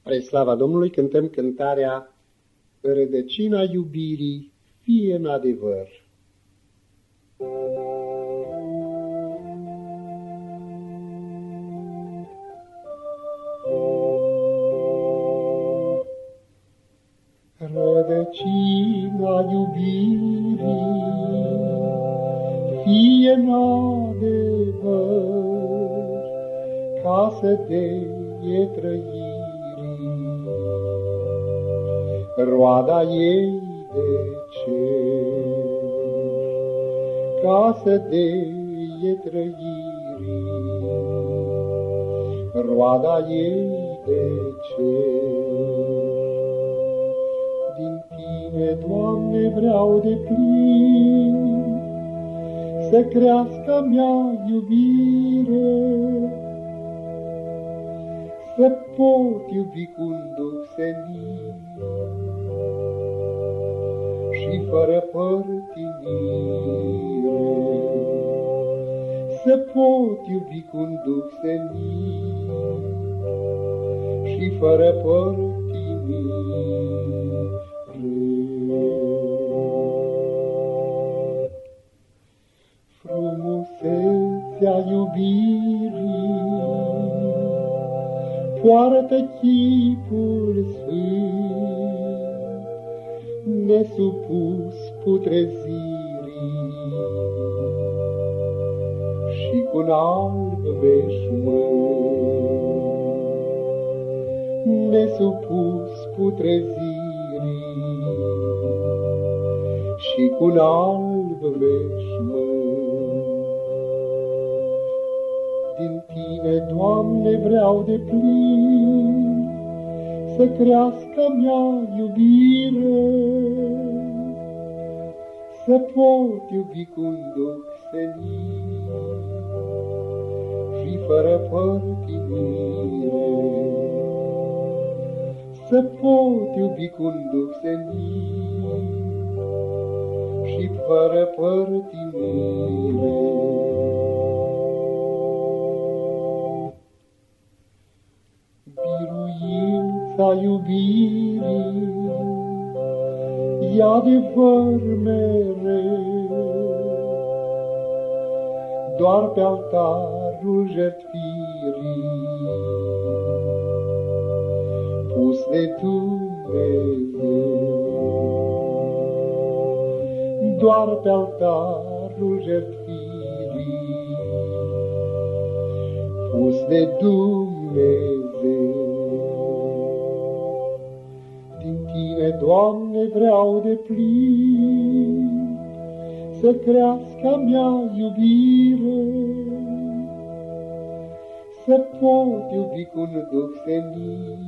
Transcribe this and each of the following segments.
Spre slava Domnului cântăm cântarea Rădăcina iubirii fie în adevăr. Rădăcina iubirii fie în adevăr ca să te e trăit roada ei de cer, casă de e trăirii, roada ei de cer. Din tine, Doamne, vreau de plin, să crească mea iubire, să pot iubi cu un duc senin și fără părtinire. Să pot iubi cu un duc senin și fără părtinire. Frumusețea iubirii poartă chipul sfânt, nesupus putrezirii și cu un alb veșmânt, nesupus putrezirii și cu un alb veșmânt. Din Tine, Doamne, vreau de plin să crească mea iubire, să pot iubi cu un duc senin și fără părtinire. Să pot iubi cu un duc senin și fără părtinire. biruința iubirii e adevăr mereu, doar pe altarul jertfirii pus de Dumnezeu. Doar pe altarul jertfirii pus de Dumnezeu. Doamne, vreau de plin să crească mea iubire, să pot iubi cu un duc senin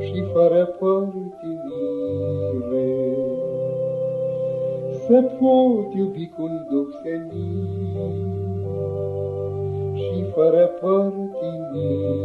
și fără părtinire. Să pot iubi cu un duc senin și fără părtinire.